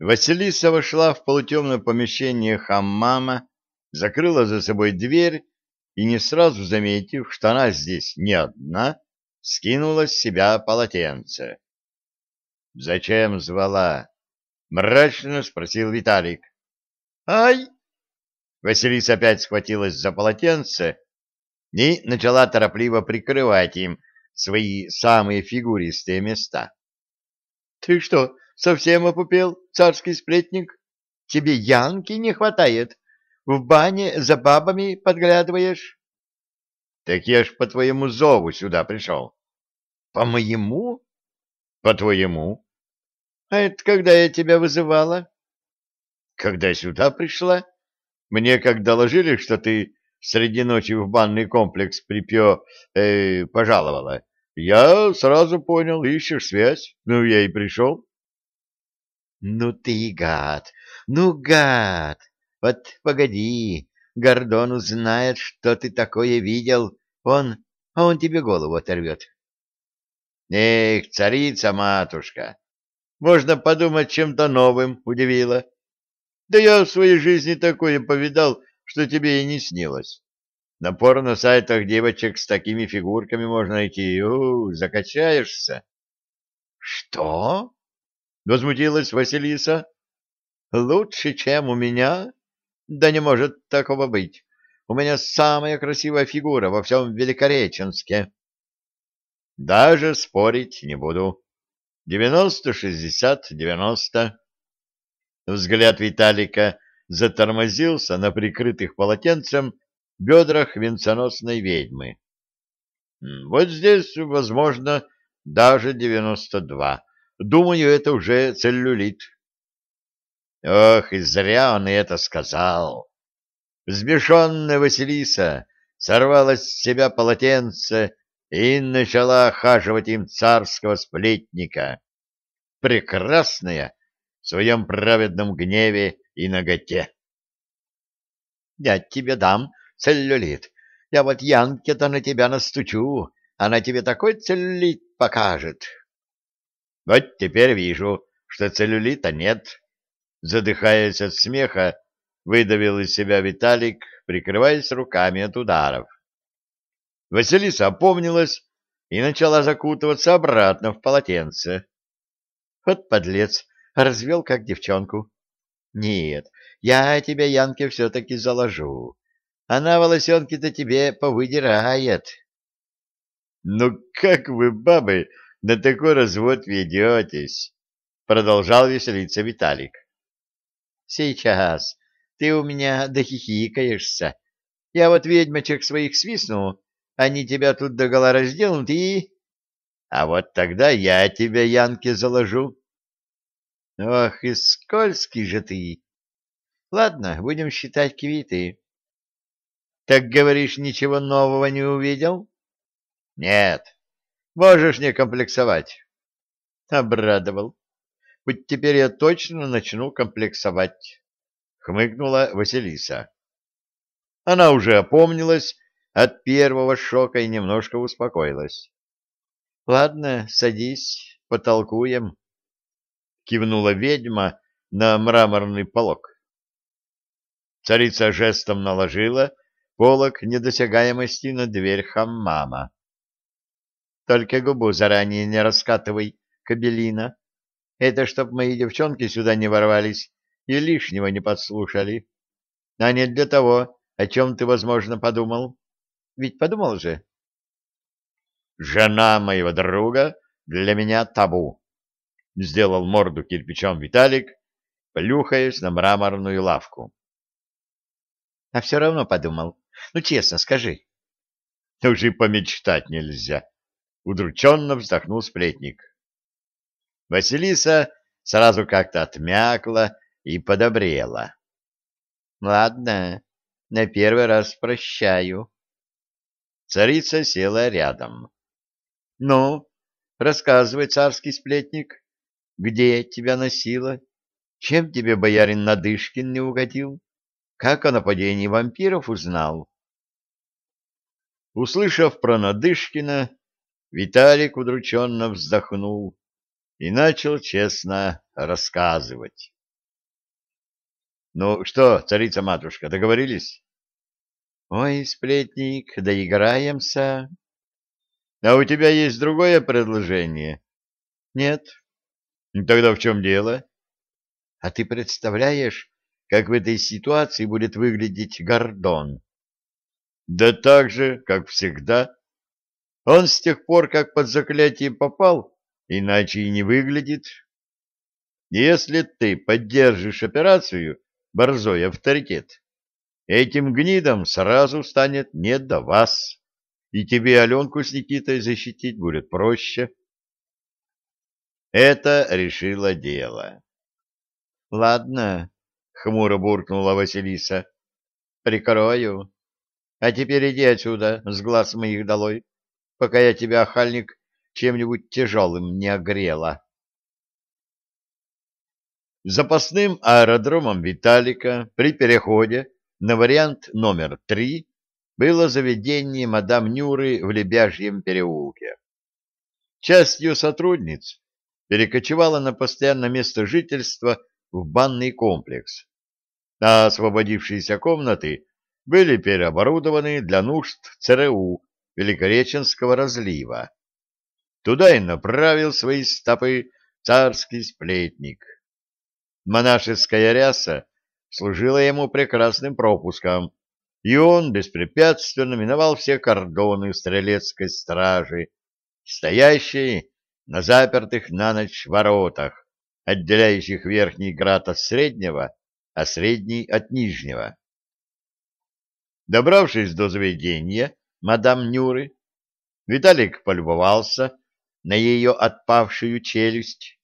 Василиса вошла в полутемное помещение хаммама, закрыла за собой дверь и, не сразу заметив, что она здесь не одна, скинула с себя полотенце. — Зачем звала? — мрачно спросил Виталик. — Ай! Василиса опять схватилась за полотенце и начала торопливо прикрывать им свои самые фигуристые места. — Ты что, совсем опупел, царский сплетник? Тебе янки не хватает? В бане за бабами подглядываешь? — Так я ж по твоему зову сюда пришел. — По моему? — По твоему. — А это когда я тебя вызывала? — Когда сюда пришла? Мне как доложили, что ты среди ночи в банный комплекс припё... Э, пожаловала. Я сразу понял, ищешь связь. Ну, я и пришел. — Ну ты и гад! Ну, гад! Вот погоди, Гордон узнает, что ты такое видел, он, а он тебе голову оторвет. Эх, царица-матушка, можно подумать, чем-то новым удивила. Да я в своей жизни такое повидал, что тебе и не снилось. На порно-сайтах девочек с такими фигурками можно найти. У, закачаешься. — Что? — возмутилась Василиса. — Лучше, чем у меня? Да не может такого быть. У меня самая красивая фигура во всем Великореченске. Даже спорить не буду. Девяносто, шестьдесят, девяносто. Взгляд Виталика затормозился на прикрытых полотенцем бедрах венценосной ведьмы. Вот здесь, возможно, даже девяносто два. Думаю, это уже целлюлит. Ох, и зря он это сказал. Взбешенная Василиса сорвала с себя полотенце и начала охаживать им царского сплетника, прекрасная в своем праведном гневе и наготе. — Я тебе дам целлюлит. Я вот Янке-то на тебя настучу, она тебе такой целлюлит покажет. Вот теперь вижу, что целлюлита нет, Задыхаясь от смеха, выдавил из себя Виталик, прикрываясь руками от ударов. Василиса опомнилась и начала закутываться обратно в полотенце. Вот подлец, развел как девчонку. Нет, я тебя, Янке, все-таки заложу. Она волосенки-то тебе повыдирает. Ну как вы, бабы, на такой развод ведетесь? Продолжал веселиться Виталик. Сейчас. Ты у меня дохихикаешься. Я вот ведьмочек своих свистну, они тебя тут догола разделнут и... А вот тогда я тебя, Янке, заложу. Ох, и скользкий же ты. Ладно, будем считать квиты. Так, говоришь, ничего нового не увидел? Нет. Можешь не комплексовать. Обрадовал. Вот теперь я точно начну комплексовать, — хмыкнула Василиса. Она уже опомнилась от первого шока и немножко успокоилась. — Ладно, садись, потолкуем, — кивнула ведьма на мраморный полог. Царица жестом наложила полог недосягаемости на дверь хаммама. — Только губу заранее не раскатывай, кабелина, это чтоб мои девчонки сюда не ворвались и лишнего не подслушали. А не для того, о чем ты, возможно, подумал. Ведь подумал же. Жена моего друга для меня табу. Сделал морду кирпичом Виталик, плюхаясь на мраморную лавку. А все равно подумал. Ну, честно, скажи. Уже помечтать нельзя. Удрученно вздохнул сплетник. Василиса сразу как-то отмякла и подобрела. — Ладно, на первый раз прощаю. Царица села рядом. — Ну, рассказывай, царский сплетник, где тебя носило? Чем тебе боярин Надышкин не угодил? Как о нападении вампиров узнал? Услышав про Надышкина, Виталик удрученно вздохнул и начал честно рассказывать. Ну что, царица-матушка, договорились? Ой, сплетник, доиграемся. А у тебя есть другое предложение? Нет. Тогда в чем дело? А ты представляешь, как в этой ситуации будет выглядеть Гордон? Да так же, как всегда. Он с тех пор, как под заклятие попал, иначе и не выглядит. Если ты поддержишь операцию, борзой авторитет, этим гнидам сразу станет не до вас, и тебе Аленку с Никитой защитить будет проще. Это решило дело. — Ладно, — хмуро буркнула Василиса, — прикрою. А теперь иди отсюда, с глаз моих долой, пока я тебя, охальник, чем-нибудь тяжелым не огрела. Запасным аэродромом Виталика при переходе на вариант номер три было заведение мадам Нюры в Лебяжьем переулке. Часть ее сотрудниц перекочевала на постоянное место жительства в банный комплекс, а освободившиеся комнаты были переоборудованы для нужд ЦРУ Великореченского разлива. Туда и направил свои стопы царский сплетник. Монашеская ряса служила ему прекрасным пропуском, и он беспрепятственно миновал все кордоны стрелецкой стражи, стоящие на запертых на ночь воротах, отделяющих верхний град от среднего, а средний от нижнего. Добравшись до заведения мадам Нюры, Виталик полюбовался на ее отпавшую челюсть.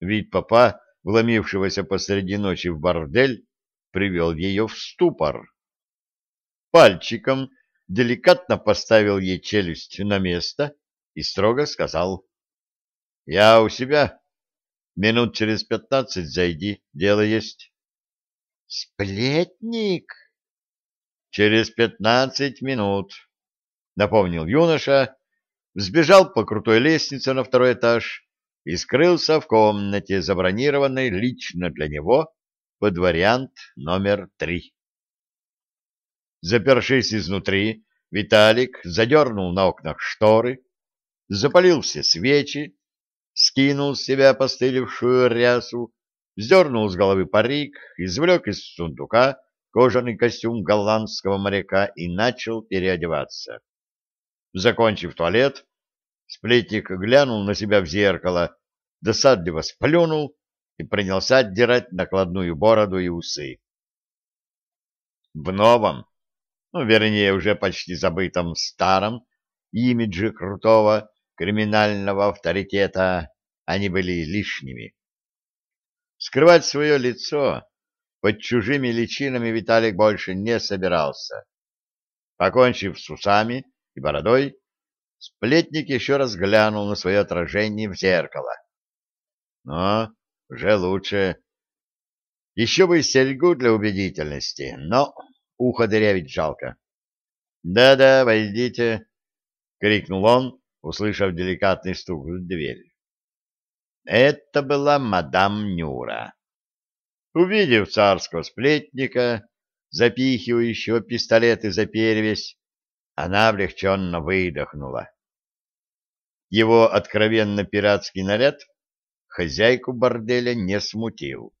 Вид папа вломившегося посреди ночи в бордель, привел ее в ступор. Пальчиком деликатно поставил ей челюсть на место и строго сказал. — Я у себя. Минут через пятнадцать зайди, дело есть. — Сплетник? — Через пятнадцать минут, — напомнил юноша, взбежал по крутой лестнице на второй этаж и скрылся в комнате, забронированной лично для него под вариант номер три. Запершись изнутри, Виталик задернул на окнах шторы, запалил все свечи, скинул с себя постылившую рясу, сдернул с головы парик, извлек из сундука кожаный костюм голландского моряка и начал переодеваться. Закончив туалет, Сплетник глянул на себя в зеркало, досадливо сплюнул и принялся отдирать накладную бороду и усы. В новом, ну, вернее, уже почти забытом старом имидже крутого криминального авторитета они были лишними. Скрывать свое лицо под чужими личинами Виталик больше не собирался. Покончив с усами и бородой, Сплетник еще раз глянул на свое отражение в зеркало. Но уже лучше. Еще бы серьгу для убедительности, но ухо дырявить жалко. «Да-да, войдите!» — крикнул он, услышав деликатный стук в дверь. Это была мадам Нюра. Увидев царского сплетника, запихивающего пистолеты за перевязь, она облегченно выдохнула. Его откровенно пиратский наряд хозяйку борделя не смутил.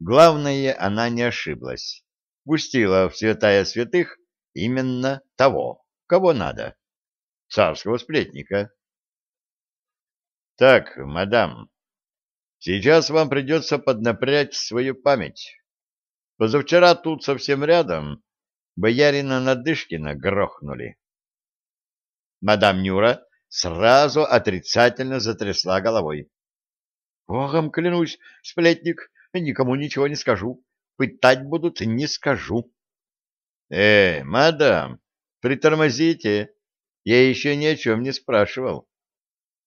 Главное, она не ошиблась. Пустила в святая святых именно того, кого надо. Царского сплетника. Так, мадам, сейчас вам придется поднапрячь свою память. Позавчера тут совсем рядом боярина Надышкина грохнули. Мадам Нюра сразу отрицательно затрясла головой. — Богом клянусь, сплетник, никому ничего не скажу. Пытать будут, не скажу. — Э, мадам, притормозите. Я еще ни о чем не спрашивал.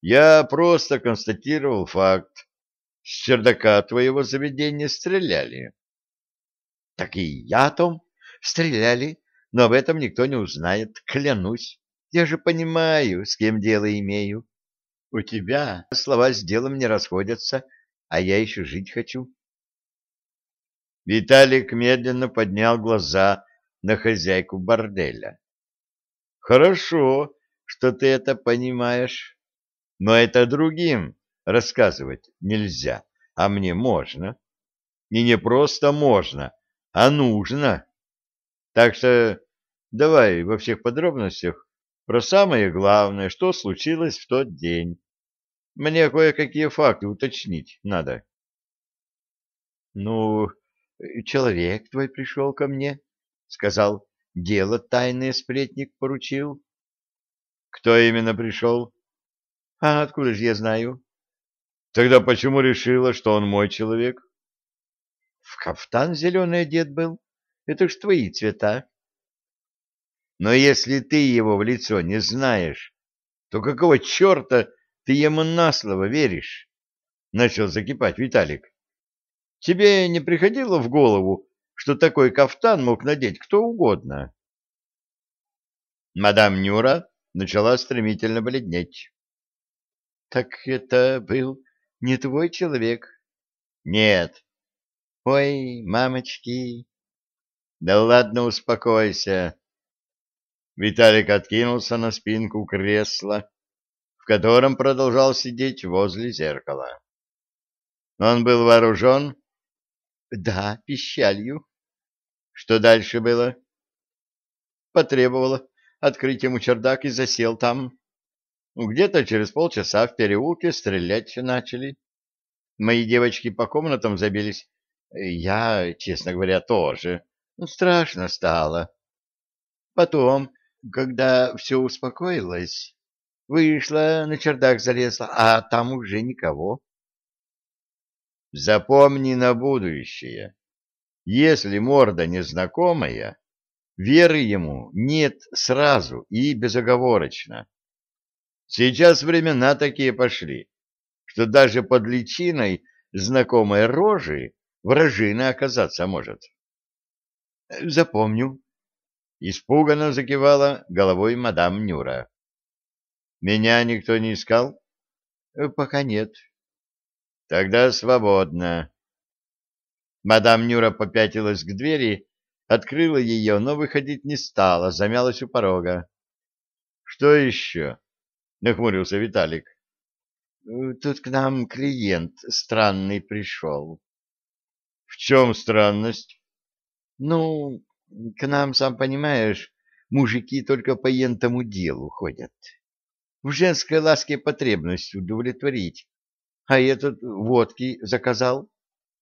Я просто констатировал факт. С чердака твоего заведения стреляли. — Так и я о том. Стреляли, но об этом никто не узнает, клянусь. Я же понимаю, с кем дело имею. У тебя слова с делом не расходятся, а я еще жить хочу. Виталик медленно поднял глаза на хозяйку борделя. Хорошо, что ты это понимаешь, но это другим рассказывать нельзя, а мне можно. И не просто можно, а нужно. Так что давай во всех подробностях про самое главное, что случилось в тот день. Мне кое-какие факты уточнить надо. Ну, человек твой пришел ко мне, сказал, дело тайное сплетник поручил. Кто именно пришел? А откуда же я знаю? Тогда почему решила, что он мой человек? В кафтан зеленый одет был. Это ж твои цвета. Но если ты его в лицо не знаешь, то какого черта ты ему на слово веришь? Начал закипать Виталик. Тебе не приходило в голову, что такой кафтан мог надеть кто угодно? Мадам Нюра начала стремительно бледнеть. — Так это был не твой человек? — Нет. — Ой, мамочки. — Да ладно, успокойся. Виталик откинулся на спинку кресла, в котором продолжал сидеть возле зеркала. Он был вооружен? — Да, пищалью. — Что дальше было? — Потребовала открыть ему чердак и засел там. Где-то через полчаса в переулке стрелять начали. Мои девочки по комнатам забились. Я, честно говоря, тоже. Страшно стало. Потом, когда все успокоилось, вышла, на чердак залезла, а там уже никого. Запомни на будущее. Если морда незнакомая, веры ему нет сразу и безоговорочно. Сейчас времена такие пошли, что даже под личиной знакомой рожи вражина оказаться может. — Запомню. Испуганно закивала головой мадам Нюра. — Меня никто не искал? — Пока нет. — Тогда свободно. Мадам Нюра попятилась к двери, открыла ее, но выходить не стала, замялась у порога. — Что еще? — нахмурился Виталик. Э, — Тут к нам клиент странный пришел. — В чем странность? — Ну, к нам, сам понимаешь, мужики только по ентому делу ходят. В женской ласке потребность удовлетворить. А этот водки заказал.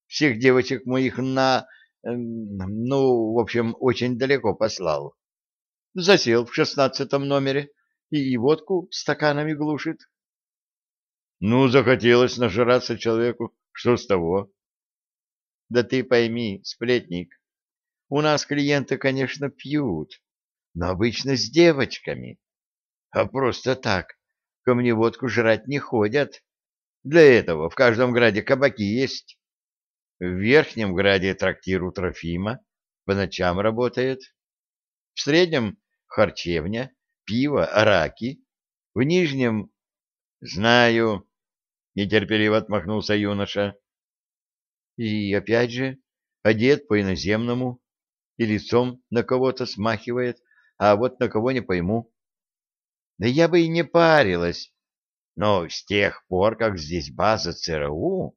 Всех девочек моих на... Эм, ну, в общем, очень далеко послал. Засел в шестнадцатом номере и водку стаканами глушит. Ну, захотелось нажраться человеку. Что с того? Да ты пойми, сплетник, у нас клиенты, конечно, пьют, но обычно с девочками. А просто так ко мне водку жрать не ходят. Для этого в каждом граде кабаки есть. В верхнем граде трактир у Трофима по ночам работает. В среднем харчевня, пиво, раки. В нижнем... — Знаю, — нетерпеливо отмахнулся юноша. — И опять же, одет по-иноземному, и лицом на кого-то смахивает, а вот на кого не пойму. Да я бы и не парилась, но с тех пор, как здесь база ЦРУ,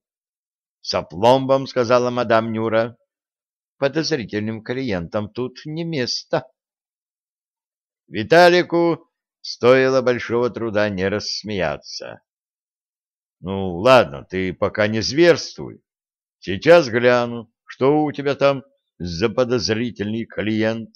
с опломбом, сказала мадам Нюра, подозрительным клиентам тут не место. Виталику стоило большого труда не рассмеяться. — Ну, ладно, ты пока не зверствуй. Сейчас гляну, что у тебя там за подозрительный клиент.